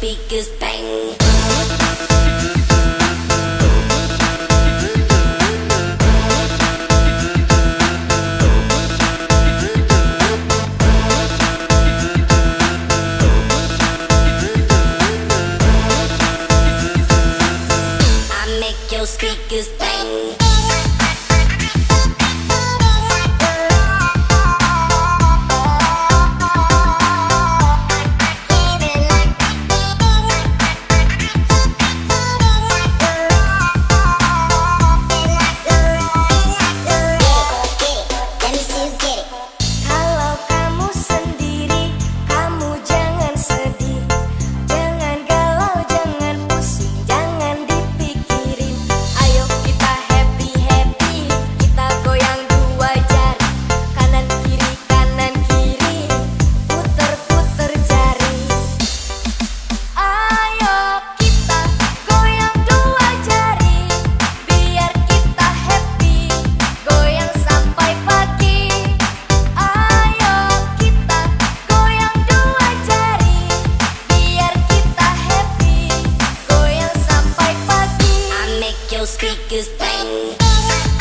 speakers bang. speakers bang your speakers bang.